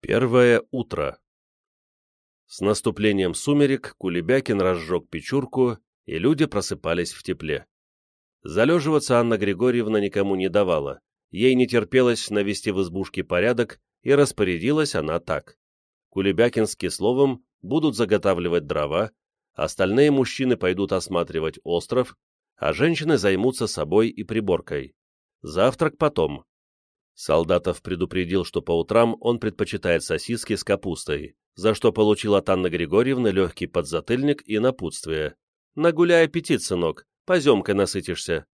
Первое утро. С наступлением сумерек Кулебякин разжег печурку, и люди просыпались в тепле. Залеживаться Анна Григорьевна никому не давала, ей не терпелось навести в избушке порядок, и распорядилась она так. Кулебякин с Кисловым будут заготавливать дрова, остальные мужчины пойдут осматривать остров, а женщины займутся собой и приборкой. Завтрак потом. Солдатов предупредил, что по утрам он предпочитает сосиски с капустой, за что получил от Анны Григорьевны легкий подзатыльник и напутствие. «Нагуляй аппетит, сынок, поземкой насытишься».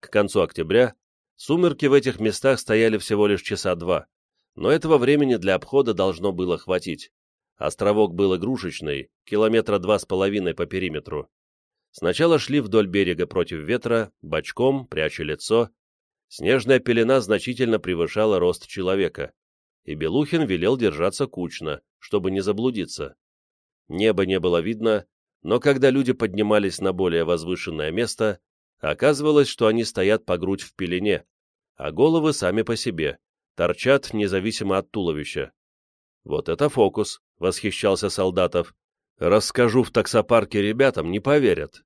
К концу октября сумерки в этих местах стояли всего лишь часа два, но этого времени для обхода должно было хватить. Островок был игрушечный, километра два с половиной по периметру. Сначала шли вдоль берега против ветра, бочком, пряча лицо, Снежная пелена значительно превышала рост человека, и Белухин велел держаться кучно, чтобы не заблудиться. Неба не было видно, но когда люди поднимались на более возвышенное место, оказывалось, что они стоят по грудь в пелене, а головы сами по себе, торчат независимо от туловища. «Вот это фокус!» — восхищался Солдатов. «Расскажу в таксопарке ребятам, не поверят».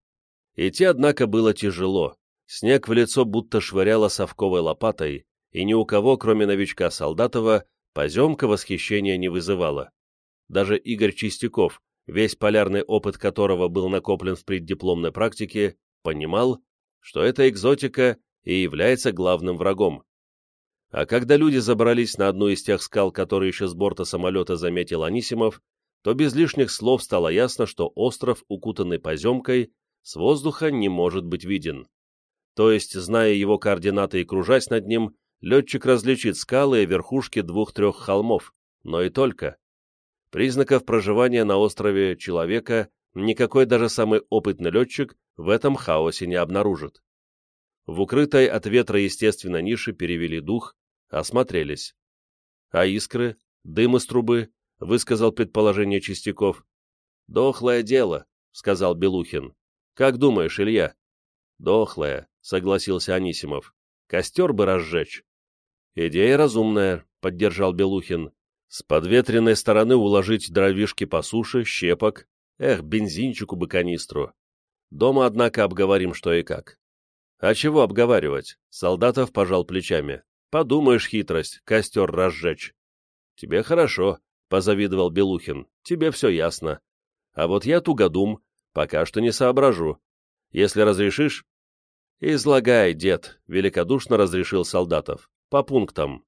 Идти, однако, было тяжело, Снег в лицо будто швыряло совковой лопатой, и ни у кого, кроме новичка Солдатова, поземка восхищения не вызывала. Даже Игорь Чистяков, весь полярный опыт которого был накоплен в преддипломной практике, понимал, что эта экзотика и является главным врагом. А когда люди забрались на одну из тех скал, которые еще с борта самолета заметил Анисимов, то без лишних слов стало ясно, что остров, укутанный поземкой, с воздуха не может быть виден то есть, зная его координаты и кружась над ним, летчик различит скалы и верхушки двух-трех холмов, но и только. Признаков проживания на острове человека никакой даже самый опытный летчик в этом хаосе не обнаружит. В укрытой от ветра естественно нише перевели дух, осмотрелись. А искры, дым из трубы, высказал предположение Чистяков. «Дохлое дело», — сказал Белухин. «Как думаешь, Илья?» «Дохлое», — согласился Анисимов. «Костер бы разжечь». «Идея разумная», — поддержал Белухин. «С подветренной стороны уложить дровишки по суше, щепок. Эх, бензинчику бы канистру. Дома, однако, обговорим, что и как». «А чего обговаривать?» — Солдатов пожал плечами. «Подумаешь, хитрость, костер разжечь». «Тебе хорошо», — позавидовал Белухин. «Тебе все ясно. А вот я тугодум, пока что не соображу. Если разрешишь, «Излагай, дед», — великодушно разрешил солдатов. «По пунктам».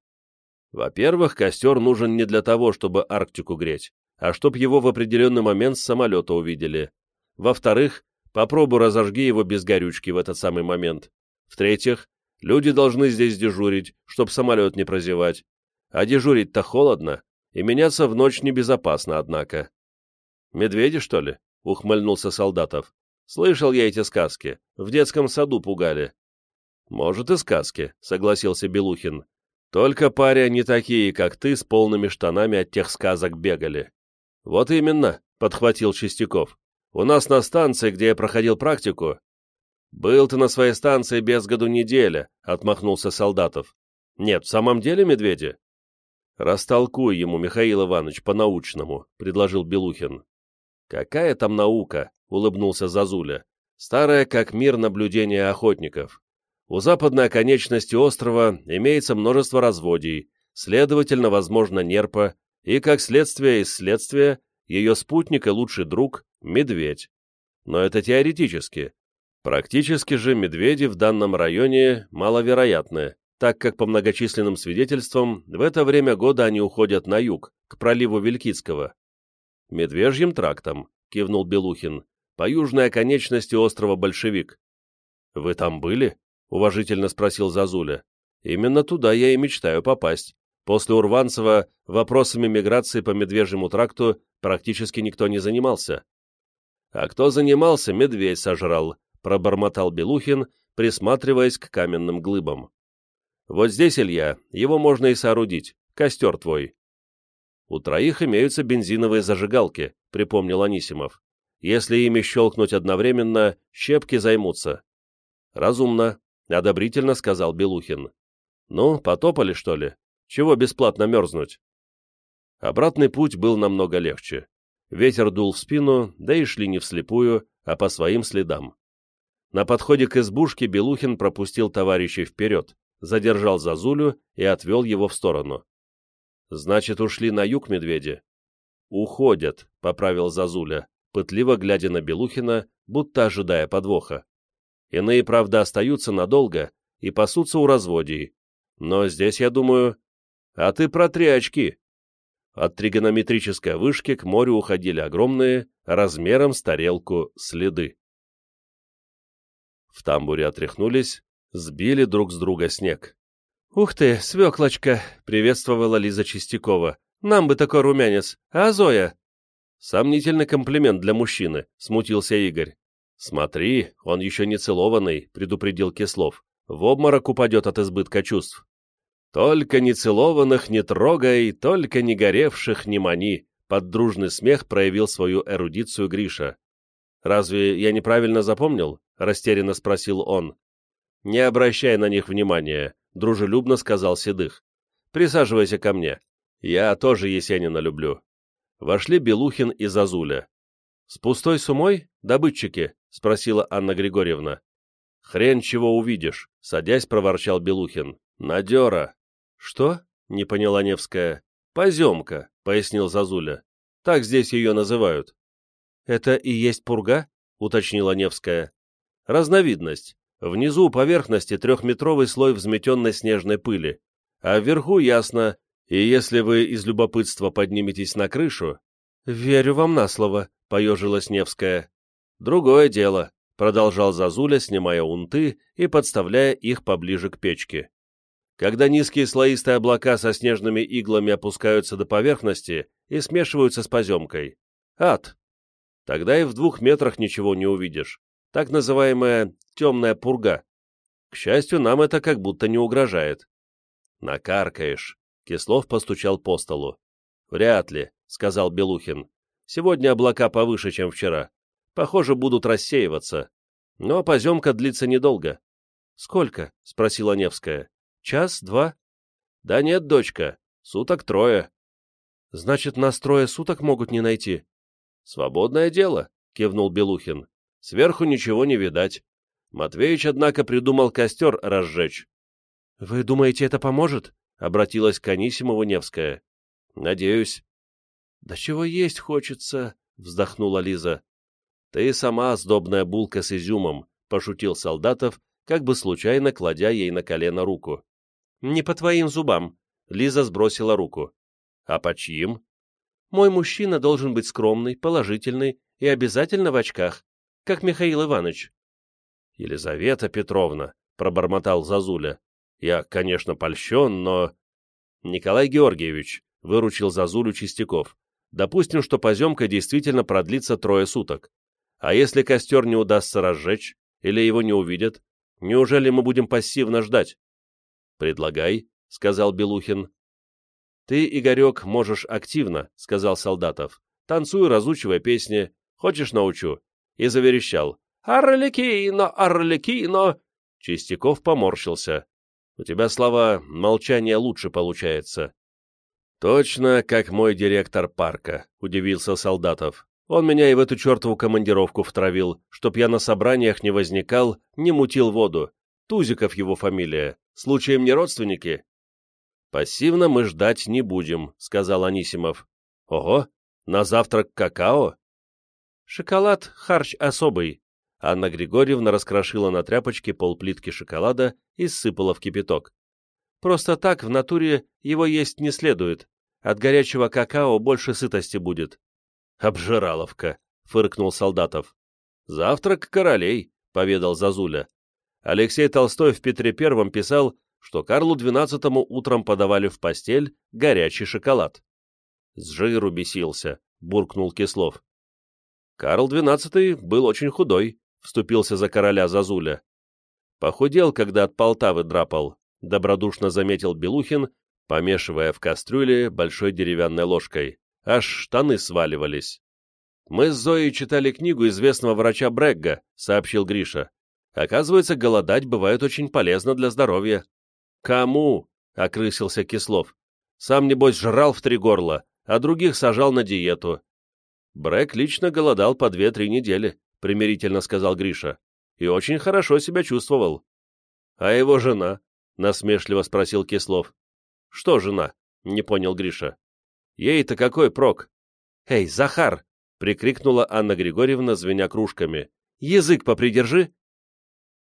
Во-первых, костер нужен не для того, чтобы Арктику греть, а чтоб его в определенный момент с самолета увидели. Во-вторых, попробуй разожги его без горючки в этот самый момент. В-третьих, люди должны здесь дежурить, чтоб самолет не прозевать. А дежурить-то холодно, и меняться в ночь небезопасно, однако. «Медведи, что ли?» — ухмыльнулся Солдатов. Слышал я эти сказки. В детском саду пугали. Может, и сказки, согласился Белухин. Только паря не такие, как ты, с полными штанами от тех сказок бегали. Вот именно, подхватил Чистяков. У нас на станции, где я проходил практику... Был ты на своей станции без году неделя, отмахнулся Солдатов. Нет, в самом деле медведи? Растолкуй ему, Михаил Иванович, по-научному, предложил Белухин. Какая там наука? — улыбнулся Зазуля. «Старое как мир наблюдение охотников. У западной оконечности острова имеется множество разводий, следовательно, возможно, нерпа, и, как следствие из следствия, ее спутник и лучший друг — медведь. Но это теоретически. Практически же медведи в данном районе маловероятны, так как по многочисленным свидетельствам в это время года они уходят на юг, к проливу Вилькицкого. «Медвежьим трактом», — кивнул Белухин по южной оконечности острова Большевик. «Вы там были?» — уважительно спросил Зазуля. «Именно туда я и мечтаю попасть. После Урванцева вопросами миграции по Медвежьему тракту практически никто не занимался». «А кто занимался, медведь сожрал», — пробормотал Белухин, присматриваясь к каменным глыбам. «Вот здесь, Илья, его можно и соорудить. Костер твой». «У троих имеются бензиновые зажигалки», — припомнил Анисимов. Если ими щелкнуть одновременно, щепки займутся. Разумно, одобрительно сказал Белухин. Ну, потопали, что ли? Чего бесплатно мерзнуть? Обратный путь был намного легче. Ветер дул в спину, да и шли не вслепую, а по своим следам. На подходе к избушке Белухин пропустил товарищей вперед, задержал Зазулю и отвел его в сторону. «Значит, ушли на юг медведи?» «Уходят», — поправил Зазуля, пытливо глядя на Белухина, будто ожидая подвоха. Иные, правда, остаются надолго и пасутся у разводий. Но здесь, я думаю... А ты протри очки. От тригонометрической вышки к морю уходили огромные, размером с тарелку, следы. В тамбуре отряхнулись, сбили друг с друга снег. «Ух ты, свеклочка!» — приветствовала Лиза Чистякова. «Нам бы такой румянец, а Зоя?» «Сомнительный комплимент для мужчины», — смутился Игорь. «Смотри, он еще не целованный», — предупредил Кислов. «В обморок упадет от избытка чувств». «Только не целованных не трогай, только не горевших не мани», — под дружный смех проявил свою эрудицию Гриша. «Разве я неправильно запомнил?» — растерянно спросил он. «Не обращай на них внимания», — дружелюбно сказал Седых. «Присаживайся ко мне. Я тоже Есенина люблю». Вошли Белухин и Зазуля. «С пустой сумой, добытчики?» — спросила Анна Григорьевна. «Хрен чего увидишь», — садясь проворчал Белухин. «Надера». «Что?» — не поняла Невская. «Поземка», — пояснил Зазуля. «Так здесь ее называют». «Это и есть пурга?» — уточнила Невская. «Разновидность. Внизу у поверхности трехметровый слой взметенной снежной пыли, а вверху ясно, и если вы из любопытства подниметесь на крышу...» «Верю вам на слово», — поежилась Невская. «Другое дело», — продолжал Зазуля, снимая унты и подставляя их поближе к печке. «Когда низкие слоистые облака со снежными иглами опускаются до поверхности и смешиваются с поземкой. Ад! Тогда и в двух метрах ничего не увидишь. Так называемая темная пурга. К счастью, нам это как будто не угрожает». «Накаркаешь», — Кислов постучал по столу. «Вряд ли», — сказал Белухин. «Сегодня облака повыше, чем вчера похоже, будут рассеиваться. Но поземка длится недолго. «Сколько?» — спросила Невская. «Час, два?» «Да нет, дочка, суток трое». «Значит, нас трое суток могут не найти?» «Свободное дело», — кивнул Белухин. «Сверху ничего не видать. Матвеич, однако, придумал костер разжечь». «Вы думаете, это поможет?» — обратилась к Анисимову Невская. «Надеюсь». «Да чего есть хочется», — вздохнула Лиза. «Ты сама сдобная булка с изюмом», — пошутил Солдатов, как бы случайно кладя ей на колено руку. «Не по твоим зубам», — Лиза сбросила руку. «А по чьим?» «Мой мужчина должен быть скромный, положительный и обязательно в очках, как Михаил Иванович». «Елизавета Петровна», — пробормотал Зазуля. «Я, конечно, польщен, но...» «Николай Георгиевич», — выручил Зазулю Чистяков. «Допустим, что поземка действительно продлится трое суток. А если костер не удастся разжечь, или его не увидят, неужели мы будем пассивно ждать? «Предлагай», — сказал Белухин. «Ты, Игорек, можешь активно», — сказал Солдатов. «Танцуй, разучивай песни. Хочешь, научу?» И заверещал. «Орликино, Орликино!» Чистяков поморщился. «У тебя, слова, молчание лучше получается». «Точно, как мой директор парка», — удивился Солдатов. Он меня и в эту чертову командировку втравил, чтоб я на собраниях не возникал, не мутил воду. Тузиков его фамилия. Случаем не родственники?» «Пассивно мы ждать не будем», — сказал Анисимов. «Ого, на завтрак какао?» «Шоколад — харч особый». Анна Григорьевна раскрошила на тряпочке полплитки шоколада и сыпала в кипяток. «Просто так в натуре его есть не следует. От горячего какао больше сытости будет. «Обжираловка», — фыркнул Солдатов. «Завтрак королей», — поведал Зазуля. Алексей Толстой в Петре Первом писал, что Карлу XII утром подавали в постель горячий шоколад. «С жиру бесился», — буркнул Кислов. «Карл XII был очень худой», — вступился за короля Зазуля. «Похудел, когда от Полтавы драпал», — добродушно заметил Белухин, помешивая в кастрюле большой деревянной ложкой аж штаны сваливались. «Мы с Зоей читали книгу известного врача Брегга», — сообщил Гриша. «Оказывается, голодать бывает очень полезно для здоровья». «Кому?» — окрысился Кислов. «Сам, небось, жрал в три горла, а других сажал на диету. Брэк лично голодал по две-три недели, примирительно сказал Гриша, и очень хорошо себя чувствовал. А его жена? насмешливо спросил Кислов. Что жена? не понял Гриша. Ей-то какой прок? Эй, Захар! прикрикнула Анна Григорьевна, звеня кружками. Язык попридержи!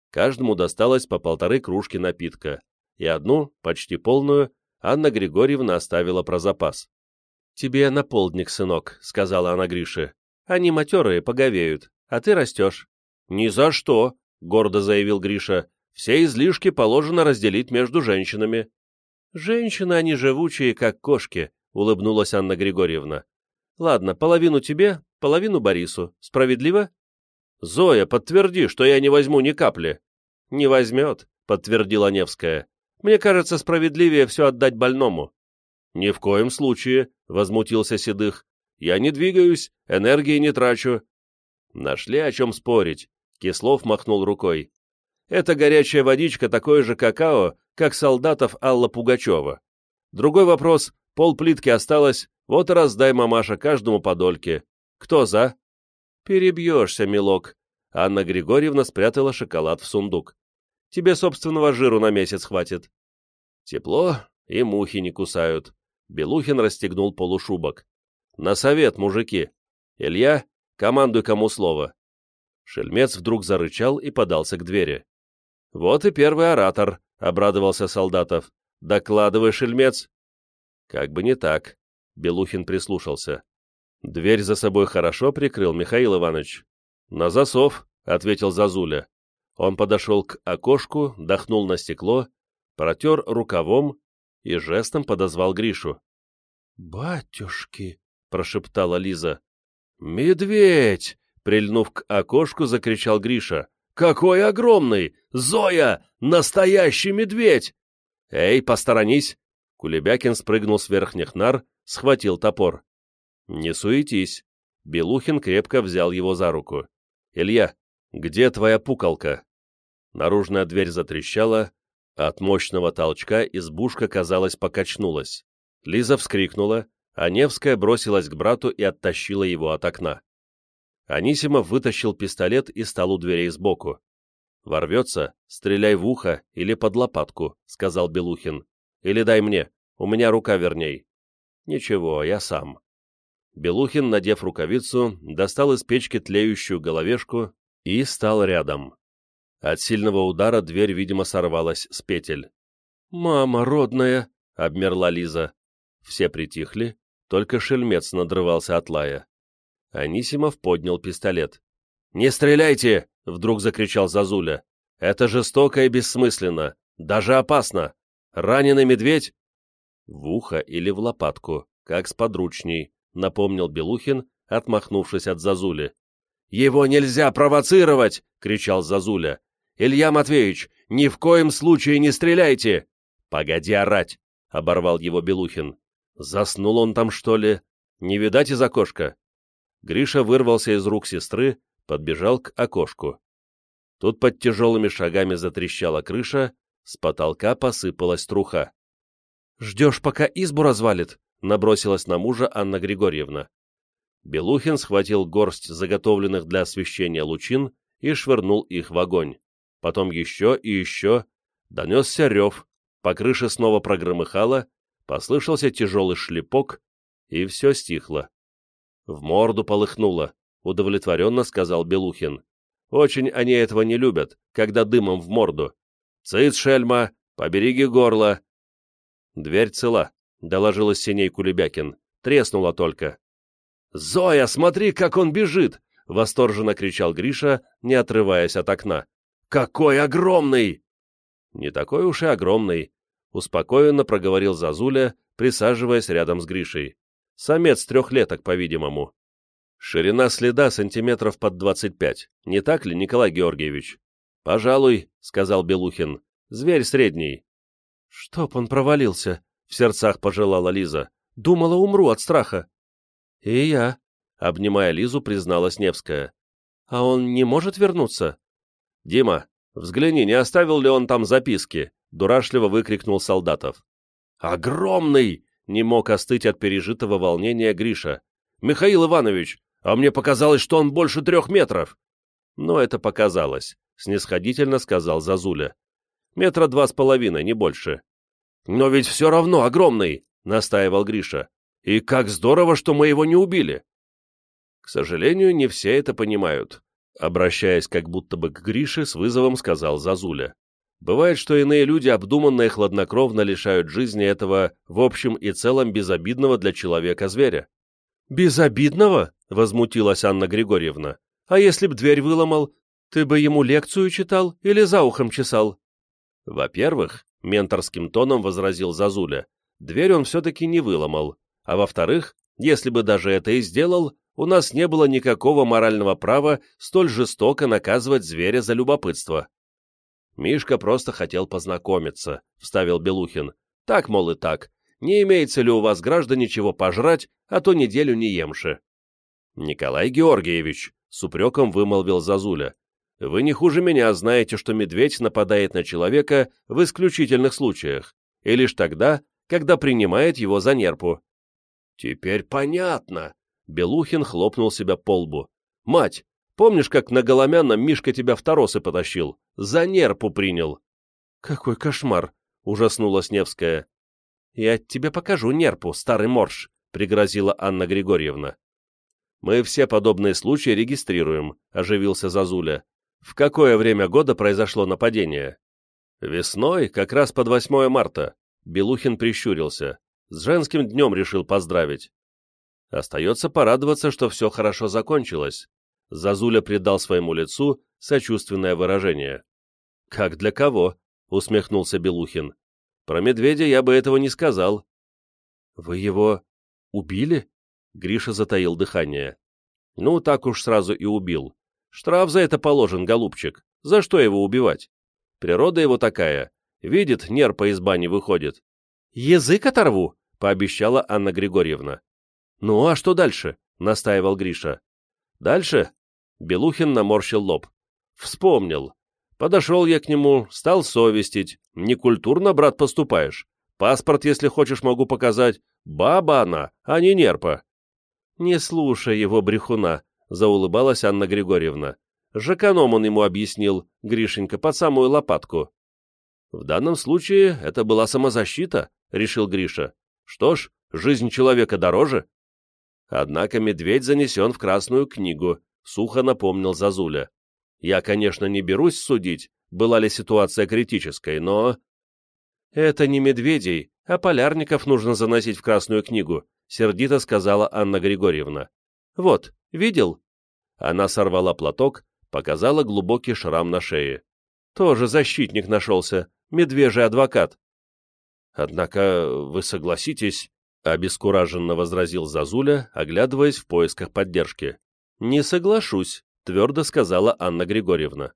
Каждому досталось по полторы кружки напитка, и одну, почти полную, Анна Григорьевна оставила про запас. «Тебе на полдник, сынок», — сказала она Грише. «Они матерые, поговеют, а ты растешь». «Ни за что», — гордо заявил Гриша. «Все излишки положено разделить между женщинами». «Женщины, они живучие, как кошки», — улыбнулась Анна Григорьевна. «Ладно, половину тебе, половину Борису. Справедливо?» «Зоя, подтверди, что я не возьму ни капли». «Не возьмет», — подтвердила Невская. «Мне кажется, справедливее все отдать больному». «Ни в коем случае», — возмутился Седых. «Я не двигаюсь, энергии не трачу». Нашли о чем спорить. Кислов махнул рукой. «Это горячая водичка такое же какао, как солдатов Алла Пугачева. Другой вопрос, пол плитки осталось, вот и раздай, мамаша, каждому по дольке. Кто за?» «Перебьешься, милок». Анна Григорьевна спрятала шоколад в сундук. «Тебе собственного жиру на месяц хватит». Тепло, и мухи не кусают. Белухин расстегнул полушубок. «На совет, мужики! Илья, командуй кому слово!» Шельмец вдруг зарычал и подался к двери. «Вот и первый оратор», — обрадовался Солдатов. «Докладывай, шельмец!» Как бы не так. Белухин прислушался. Дверь за собой хорошо прикрыл Михаил Иванович. «На засов», — ответил Зазуля. Он подошел к окошку, дохнул на стекло, протер рукавом и жестом подозвал Гришу. «Батюшки!» — прошептала Лиза. «Медведь!» — прильнув к окошку, закричал Гриша. «Какой огромный! Зоя! Настоящий медведь!» «Эй, посторонись!» Кулебякин спрыгнул с верхних нар, схватил топор. «Не суетись!» Белухин крепко взял его за руку. «Илья, где твоя пукалка?» Наружная дверь затрещала, от мощного толчка избушка, казалось, покачнулась. Лиза вскрикнула, а Невская бросилась к брату и оттащила его от окна. Анисимов вытащил пистолет и стал у дверей сбоку. «Ворвется, стреляй в ухо или под лопатку», — сказал Белухин. «Или дай мне, у меня рука верней». «Ничего, я сам». Белухин, надев рукавицу, достал из печки тлеющую головешку и стал рядом. От сильного удара дверь, видимо, сорвалась с петель. «Мама родная!» — обмерла Лиза. Все притихли, только шельмец надрывался от лая. Анисимов поднял пистолет. «Не стреляйте!» — вдруг закричал Зазуля. «Это жестоко и бессмысленно, даже опасно. Раненый медведь?» «В ухо или в лопатку, как с подручней», — напомнил Белухин, отмахнувшись от Зазули. «Его нельзя провоцировать!» — кричал Зазуля. Илья Матвеевич, ни в коем случае не стреляйте!» «Погоди орать!» — оборвал его Белухин. «Заснул он там, что ли? Не видать из окошка?» Гриша вырвался из рук сестры, подбежал к окошку. Тут под тяжелыми шагами затрещала крыша, с потолка посыпалась труха. «Ждешь, пока избу развалит?» — набросилась на мужа Анна Григорьевна. Белухин схватил горсть заготовленных для освещения лучин и швырнул их в огонь потом еще и еще, донесся рев, по крыше снова прогромыхало, послышался тяжелый шлепок, и все стихло. В морду полыхнуло, удовлетворенно сказал Белухин. Очень они этого не любят, когда дымом в морду. Цыц, шельма, побереги горло. Дверь цела, доложилась синей Кулебякин. Треснула только. «Зоя, смотри, как он бежит!» — восторженно кричал Гриша, не отрываясь от окна. «Какой огромный!» «Не такой уж и огромный», — успокоенно проговорил Зазуля, присаживаясь рядом с Гришей. «Самец трехлеток, по-видимому». «Ширина следа сантиметров под двадцать пять, не так ли, Николай Георгиевич?» «Пожалуй», — сказал Белухин, — «зверь средний». «Чтоб он провалился», — в сердцах пожелала Лиза. «Думала, умру от страха». «И я», — обнимая Лизу, призналась Невская. «А он не может вернуться?» «Дима, взгляни, не оставил ли он там записки?» — дурашливо выкрикнул Солдатов. «Огромный!» не мог остыть от пережитого волнения Гриша. «Михаил Иванович, а мне показалось, что он больше трех метров!» «Но это показалось», — снисходительно сказал Зазуля. «Метра два с половиной, не больше». «Но ведь все равно огромный!» — настаивал Гриша. «И как здорово, что мы его не убили!» К сожалению, не все это понимают. Обращаясь как будто бы к Грише, с вызовом сказал Зазуля. Бывает, что иные люди обдуманно и хладнокровно лишают жизни этого, в общем и целом, безобидного для человека зверя. «Безобидного?» — возмутилась Анна Григорьевна. «А если б дверь выломал, ты бы ему лекцию читал или за ухом чесал?» «Во-первых, — менторским тоном возразил Зазуля, — дверь он все-таки не выломал, а во-вторых, если бы даже это и сделал, у нас не было никакого морального права столь жестоко наказывать зверя за любопытство. Мишка просто хотел познакомиться, — вставил Белухин. Так, мол, и так. Не имеется ли у вас, граждане, чего пожрать, а то неделю не емши? Николай Георгиевич, — с упреком вымолвил Зазуля, — вы не хуже меня знаете, что медведь нападает на человека в исключительных случаях, и лишь тогда, когда принимает его за нерпу. Теперь понятно. Белухин хлопнул себя по лбу. Мать, Помнишь, как на Голомянном Мишка тебя в торосы потащил? За нерпу принял. Какой кошмар! — ужаснулась Невская. Я тебе покажу нерпу, старый морж, — пригрозила Анна Григорьевна. Мы все подобные случаи регистрируем, — оживился Зазуля. В какое время года произошло нападение? Весной, как раз под 8 марта. Белухин прищурился. С женским днем решил поздравить. Остается порадоваться, что все хорошо закончилось. Зазуля придал своему лицу сочувственное выражение. «Как для кого?» — усмехнулся Белухин. «Про медведя я бы этого не сказал». «Вы его убили?» — Гриша затаил дыхание. «Ну, так уж сразу и убил. Штраф за это положен, голубчик. За что его убивать? Природа его такая. Видит, нерпа из бани выходит. «Язык оторву!» — пообещала Анна Григорьевна. «Ну, а что дальше?» — настаивал Гриша. «Дальше? Белухин наморщил лоб. Вспомнил. Подошел я к нему, стал совестить. Некультурно, брат, поступаешь. Паспорт, если хочешь, могу показать. Баба она, а не нерпа. Не слушай его, брехуна, заулыбалась Анна Григорьевна. Жаканом он ему объяснил, Гришенька, под самую лопатку. В данном случае это была самозащита, решил Гриша. Что ж, жизнь человека дороже. Однако медведь занесен в Красную книгу, — сухо напомнил Зазуля. «Я, конечно, не берусь судить, была ли ситуация критической, но...» «Это не медведей, а полярников нужно заносить в Красную книгу», — сердито сказала Анна Григорьевна. «Вот, видел?» Она сорвала платок, показала глубокий шрам на шее. «Тоже защитник нашелся, медвежий адвокат». «Однако вы согласитесь...» — обескураженно возразил Зазуля, оглядываясь в поисках поддержки. «Не соглашусь», — твердо сказала Анна Григорьевна.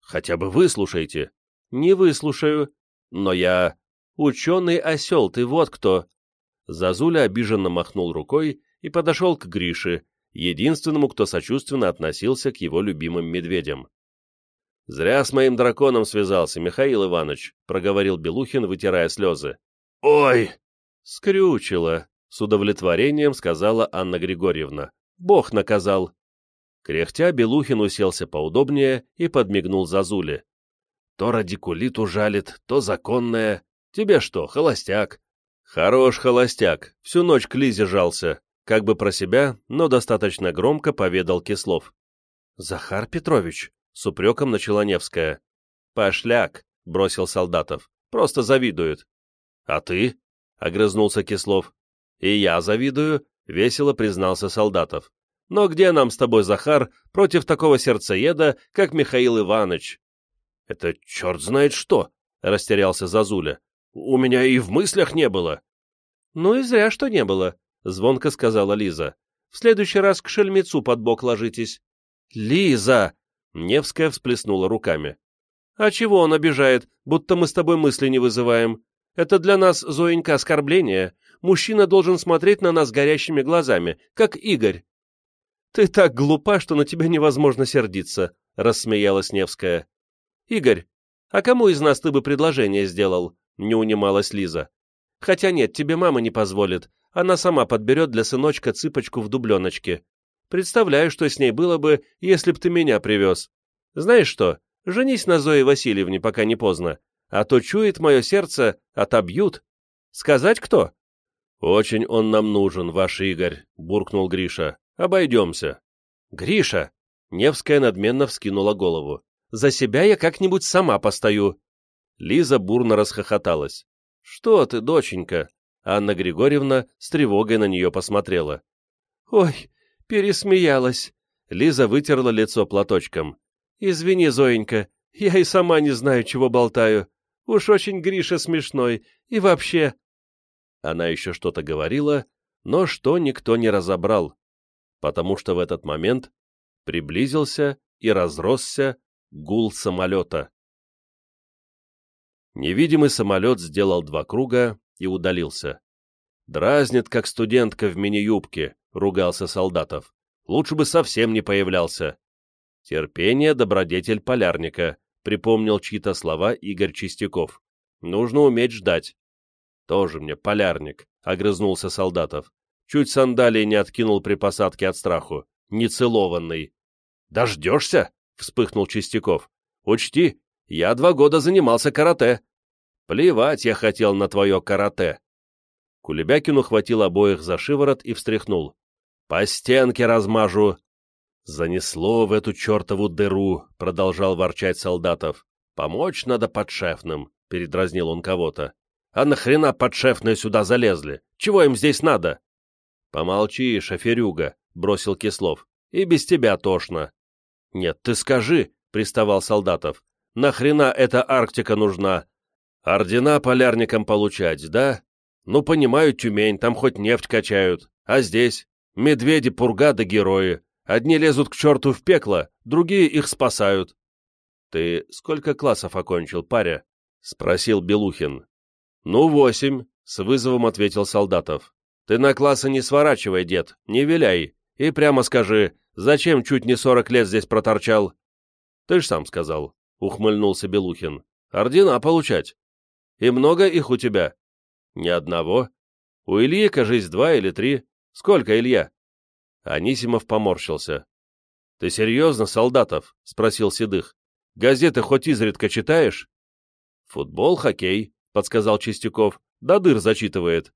«Хотя бы выслушайте». «Не выслушаю. Но я...» «Ученый осел, ты вот кто!» Зазуля обиженно махнул рукой и подошел к Грише, единственному, кто сочувственно относился к его любимым медведям. «Зря с моим драконом связался, Михаил Иванович», — проговорил Белухин, вытирая слезы. «Ой!» «Скрючило», — с удовлетворением сказала Анна Григорьевна. «Бог наказал». Кряхтя, Белухин уселся поудобнее и подмигнул Зазуле. То радикулит ужалит, то законное. Тебе что, холостяк? Хорош холостяк, всю ночь к Лизе жался. Как бы про себя, но достаточно громко поведал Кислов. Захар Петрович, с упреком начала Невская. Пошляк, бросил Солдатов, просто завидует. А ты? Огрызнулся Кислов. И я завидую, весело признался Солдатов. Но где нам с тобой, Захар, против такого сердцееда, как Михаил Иванович? — Это черт знает что, — растерялся Зазуля. — У меня и в мыслях не было. — Ну и зря, что не было, — звонко сказала Лиза. — В следующий раз к шельмецу под бок ложитесь. — Лиза! — Невская всплеснула руками. — А чего он обижает, будто мы с тобой мысли не вызываем? Это для нас, Зоенька, оскорбление. Мужчина должен смотреть на нас горящими глазами, как Игорь. «Ты так глупа, что на тебя невозможно сердиться», — рассмеялась Невская. «Игорь, а кому из нас ты бы предложение сделал?» — не унималась Лиза. Хотя нет, тебе мама не позволит. Она сама подберет для сыночка цыпочку в дубленочке. Представляю, что с ней было бы, если б ты меня привез. Знаешь что, женись на Зое Васильевне, пока не поздно, а то чует мое сердце, отобьют. Сказать кто?» «Очень он нам нужен, ваш Игорь», — буркнул Гриша. «Обойдемся». «Гриша!» — Невская надменно вскинула голову. «За себя я как-нибудь сама постою». Лиза бурно расхохоталась. «Что ты, доченька?» Анна Григорьевна с тревогой на нее посмотрела. «Ой, пересмеялась!» Лиза вытерла лицо платочком. «Извини, Зоенька, я и сама не знаю, чего болтаю. Уж очень Гриша смешной. И вообще...» Она еще что-то говорила, но что никто не разобрал, потому что в этот момент приблизился и разросся гул самолета. Невидимый самолет сделал два круга и удалился. «Дразнит, как студентка в мини-юбке», — ругался Солдатов. «Лучше бы совсем не появлялся». «Терпение — добродетель полярника», — припомнил чьи-то слова Игорь Чистяков. «Нужно уметь ждать». «Тоже мне полярник», — огрызнулся Солдатов. Чуть сандалии не откинул при посадке от страху. Нецелованный. «Дождешься?» — вспыхнул Чистяков. «Учти, я два года занимался карате». «Плевать я хотел на твое карате». Кулебякин ухватил обоих за шиворот и встряхнул. «По стенке размажу!» «Занесло в эту чертову дыру», — продолжал ворчать солдатов. «Помочь надо подшефным», — передразнил он кого-то. «А нахрена подшефные сюда залезли? Чего им здесь надо?» «Помолчи, шоферюга», — бросил Кислов. «И без тебя тошно». «Нет, ты скажи», — приставал солдатов. «Нахрена эта Арктика нужна? Ордена полярникам получать, да? Ну, понимаю, Тюмень, там хоть нефть качают. А здесь? Медведи, пурга да герои. Одни лезут к черту в пекло, другие их спасают. — Ты сколько классов окончил, паря? — спросил Белухин. — Ну, восемь, — с вызовом ответил Солдатов. — Ты на классы не сворачивай, дед, не виляй, и прямо скажи, зачем чуть не сорок лет здесь проторчал? — Ты ж сам сказал, — ухмыльнулся Белухин. — Ордена получать. — И много их у тебя? — Ни одного. У Ильи, кажись, два или три. Сколько, Илья? Анисимов поморщился. — Ты серьезно, Солдатов? — спросил Седых. — Газеты хоть изредка читаешь? — Футбол, хоккей, — подсказал Чистяков. — Да дыр зачитывает. —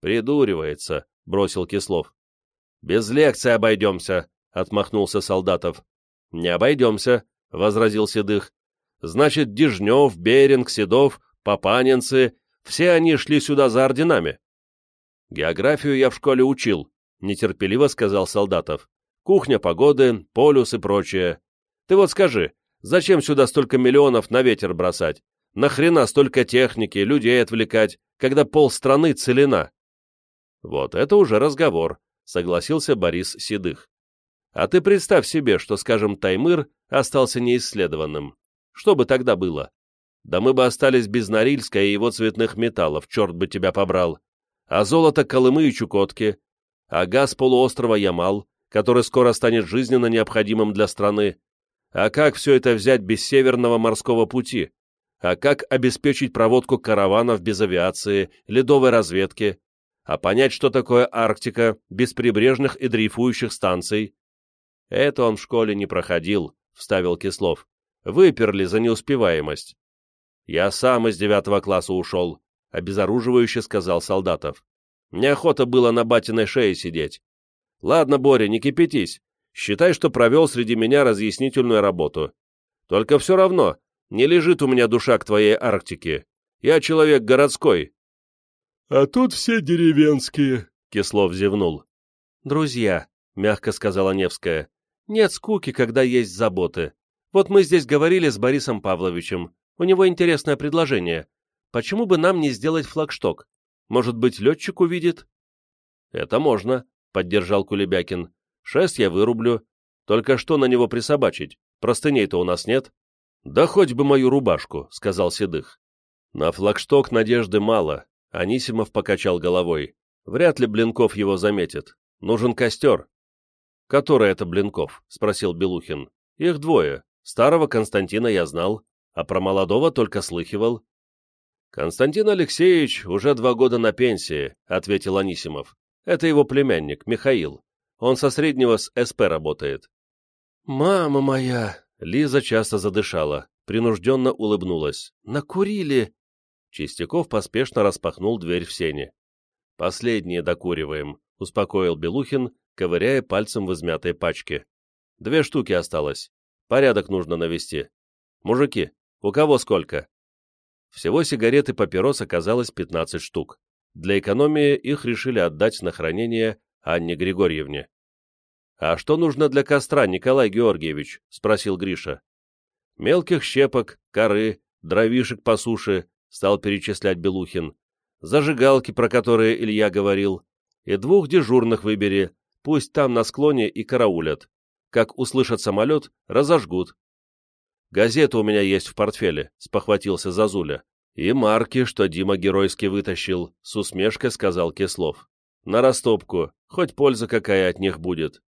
Придуривается, — бросил Кислов. — Без лекции обойдемся, — отмахнулся Солдатов. — Не обойдемся, — возразил Седых. — Значит, Дежнев, Беринг, Седов, Папанинцы — все они шли сюда за орденами. — Географию я в школе учил, — нетерпеливо сказал Солдатов. «Кухня погоды, полюс и прочее. Ты вот скажи, зачем сюда столько миллионов на ветер бросать? Нахрена столько техники, людей отвлекать, когда полстраны целена?» «Вот это уже разговор», — согласился Борис Седых. «А ты представь себе, что, скажем, Таймыр остался неисследованным. Что бы тогда было? Да мы бы остались без Норильска и его цветных металлов, черт бы тебя побрал. А золото Колымы и Чукотки, а газ полуострова Ямал, который скоро станет жизненно необходимым для страны. А как все это взять без Северного морского пути? А как обеспечить проводку караванов без авиации, ледовой разведки? А понять, что такое Арктика без прибрежных и дрейфующих станций? Это он в школе не проходил, вставил Кислов. Выперли за неуспеваемость. Я сам из девятого класса ушел, обезоруживающе сказал Солдатов. Неохота было на батиной шее сидеть. Ладно, Боря, не кипятись. Считай, что провел среди меня разъяснительную работу. Только все равно, не лежит у меня душа к твоей Арктике. Я человек городской. — А тут все деревенские, — Кислов зевнул. — Друзья, — мягко сказала Невская, — нет скуки, когда есть заботы. Вот мы здесь говорили с Борисом Павловичем. У него интересное предложение. Почему бы нам не сделать флагшток? Может быть, летчик увидит?» «Это можно», — поддержал Кулебякин. «Шест я вырублю. Только что на него присобачить? Простыней-то у нас нет». «Да хоть бы мою рубашку», — сказал Седых. На флагшток надежды мало. Анисимов покачал головой. Вряд ли Блинков его заметит. Нужен костер. «Который это Блинков?» — спросил Белухин. «Их двое. Старого Константина я знал, а про молодого только слыхивал. «Константин Алексеевич уже два года на пенсии», — ответил Анисимов. «Это его племянник, Михаил. Он со среднего с СП работает». «Мама моя!» — Лиза часто задышала, принужденно улыбнулась. «Накурили!» Чистяков поспешно распахнул дверь в сене. «Последние докуриваем», — успокоил Белухин, ковыряя пальцем в измятой пачке. «Две штуки осталось. Порядок нужно навести. Мужики, у кого сколько?» Всего сигарет и папирос оказалось 15 штук. Для экономии их решили отдать на хранение Анне Григорьевне. «А что нужно для костра, Николай Георгиевич?» — спросил Гриша. «Мелких щепок, коры, дровишек по суше», — стал перечислять Белухин. «Зажигалки, про которые Илья говорил. И двух дежурных выбери, пусть там на склоне и караулят. Как услышат самолет, разожгут, Газета у меня есть в портфеле», — спохватился Зазуля. «И марки, что Дима геройски вытащил», — с усмешкой сказал Кислов. «На растопку, хоть польза какая от них будет».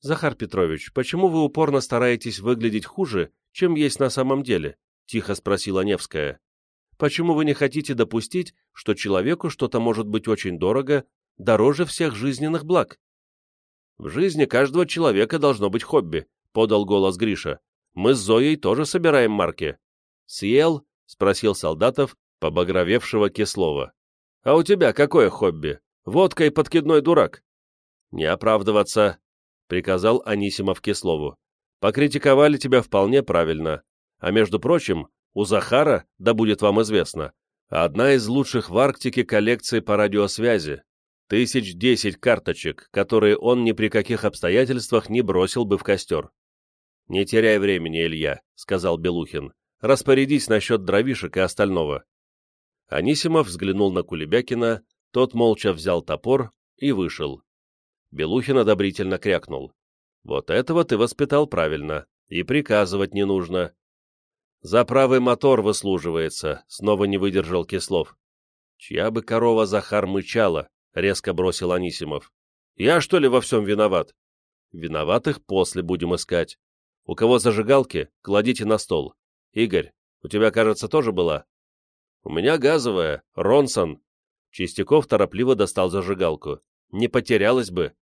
«Захар Петрович, почему вы упорно стараетесь выглядеть хуже, чем есть на самом деле?» — тихо спросила Невская. «Почему вы не хотите допустить, что человеку что-то может быть очень дорого, дороже всех жизненных благ?» «В жизни каждого человека должно быть хобби», — подал голос Гриша. Мы с Зоей тоже собираем марки. Съел? — спросил Солдатов, побагровевшего Кислова. А у тебя какое хобби? Водка и подкидной дурак. Не оправдываться, — приказал Анисимов Кислову. Покритиковали тебя вполне правильно. А между прочим, у Захара, да будет вам известно, одна из лучших в Арктике коллекций по радиосвязи. Тысяч десять карточек, которые он ни при каких обстоятельствах не бросил бы в костер. «Не теряй времени, Илья», — сказал Белухин. «Распорядись насчет дровишек и остального». Анисимов взглянул на Кулебякина, тот молча взял топор и вышел. Белухин одобрительно крякнул. «Вот этого ты воспитал правильно, и приказывать не нужно». «За правый мотор выслуживается», — снова не выдержал Кислов. «Чья бы корова Захар мычала?» — резко бросил Анисимов. «Я, что ли, во всем виноват?» «Виноватых после будем искать. У кого зажигалки, кладите на стол. Игорь, у тебя, кажется, тоже была? У меня газовая, Ронсон. Чистяков торопливо достал зажигалку. Не потерялась бы.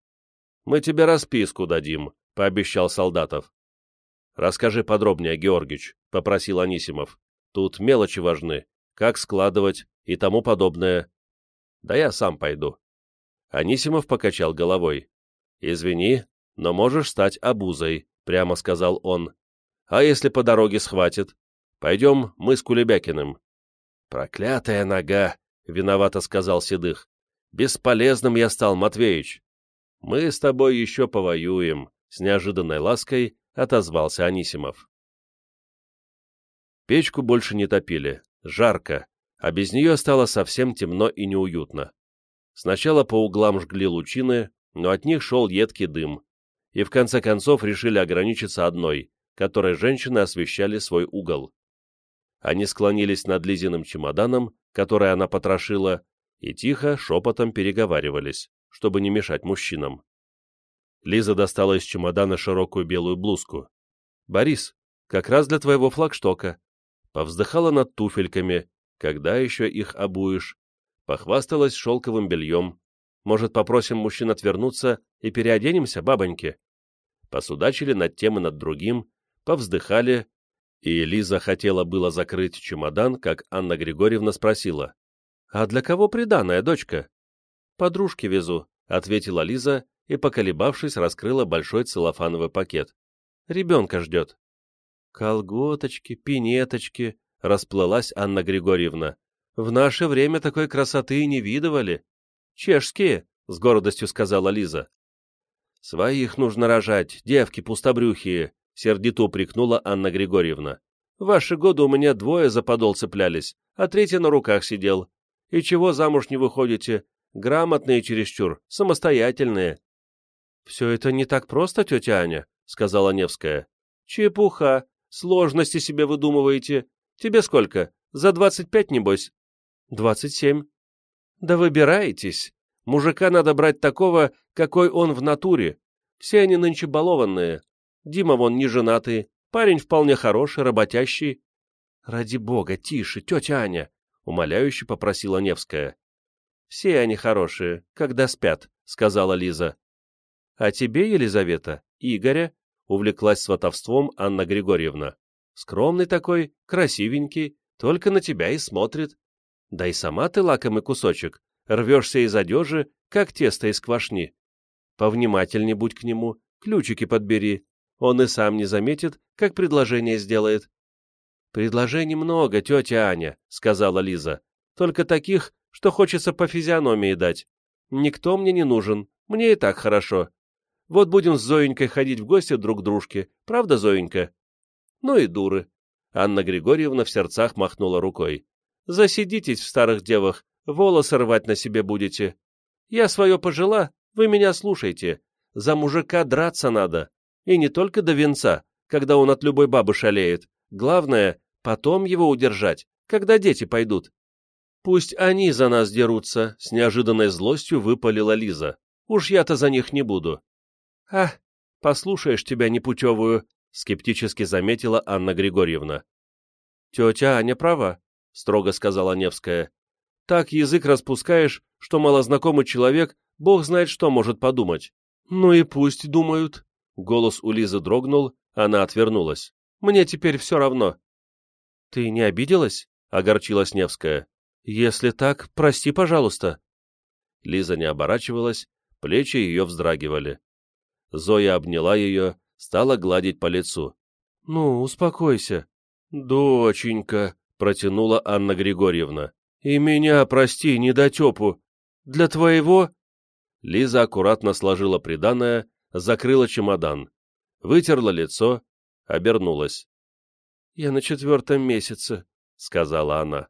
Мы тебе расписку дадим, пообещал Солдатов. Расскажи подробнее, Георгич, попросил Анисимов. Тут мелочи важны, как складывать и тому подобное. Да я сам пойду. Анисимов покачал головой. Извини, но можешь стать обузой, прямо сказал он. «А если по дороге схватит? Пойдем мы с Кулебякиным». «Проклятая нога!» — виновато сказал Седых. «Бесполезным я стал, Матвеич». «Мы с тобой еще повоюем», — с неожиданной лаской отозвался Анисимов. Печку больше не топили, жарко, а без нее стало совсем темно и неуютно. Сначала по углам жгли лучины, но от них шел едкий дым, и в конце концов решили ограничиться одной, которой женщины освещали свой угол. Они склонились над Лизиным чемоданом, который она потрошила, и тихо, шепотом переговаривались, чтобы не мешать мужчинам. Лиза достала из чемодана широкую белую блузку. «Борис, как раз для твоего флагштока». Повздыхала над туфельками, когда еще их обуешь. Похвасталась шелковым бельем. «Может, попросим мужчин отвернуться и переоденемся, бабоньки?» посудачили над тем и над другим, повздыхали, и Лиза хотела было закрыть чемодан, как Анна Григорьевна спросила. «А для кого приданная, дочка?» «Подружке везу», — ответила Лиза и, поколебавшись, раскрыла большой целлофановый пакет. «Ребенка ждет». «Колготочки, пинеточки», — расплылась Анна Григорьевна. «В наше время такой красоты не видывали». «Чешские», — с гордостью сказала Лиза. «Своих нужно рожать, девки пустобрюхие», — сердито упрекнула Анна Григорьевна. «В ваши годы у меня двое за подол цеплялись, а третий на руках сидел. И чего замуж не выходите? Грамотные чересчур, самостоятельные». «Все это не так просто, тетя Аня», — сказала Невская. «Чепуха. Сложности себе выдумываете. Тебе сколько? За двадцать пять, небось?» «Двадцать семь». «Да выбирайтесь. Мужика надо брать такого, какой он в натуре. Все они нынче балованные. Дима вон не женатый, парень вполне хороший, работящий. Ради бога, тише, тетя Аня. умоляюще попросила Невская. «Все они хорошие, когда спят», — сказала Лиза. «А тебе, Елизавета, Игоря?» — увлеклась сватовством Анна Григорьевна. «Скромный такой, красивенький, только на тебя и смотрит. Да и сама ты лакомый кусочек, рвешься из одежи, как тесто из квашни. Повнимательней будь к нему, ключики подбери, он и сам не заметит, как предложение сделает. «Предложений много, тетя Аня», — сказала Лиза. «Только таких, что хочется по физиономии дать. Никто мне не нужен, мне и так хорошо. Вот будем с Зоенькой ходить в гости друг к дружке, правда, Зоенька?» «Ну и дуры». Анна Григорьевна в сердцах махнула рукой. «Засидитесь в старых девах, волосы рвать на себе будете. Я свое пожила, вы меня слушайте. За мужика драться надо. И не только до венца, когда он от любой бабы шалеет. Главное, потом его удержать, когда дети пойдут. Пусть они за нас дерутся, с неожиданной злостью выпалила Лиза. Уж я-то за них не буду. А, послушаешь тебя непутевую, скептически заметила Анна Григорьевна. Тетя Аня права, строго сказала Невская. Так язык распускаешь, что малознакомый человек, бог знает что может подумать. Ну и пусть думают, Голос у Лизы дрогнул, она отвернулась. «Мне теперь все равно». «Ты не обиделась?» — огорчилась Невская. «Если так, прости, пожалуйста». Лиза не оборачивалась, плечи ее вздрагивали. Зоя обняла ее, стала гладить по лицу. «Ну, успокойся». «Доченька», — протянула Анна Григорьевна. «И меня прости, недотепу. Для твоего...» Лиза аккуратно сложила приданое закрыла чемодан, вытерла лицо, обернулась. «Я на четвертом месяце», — сказала она.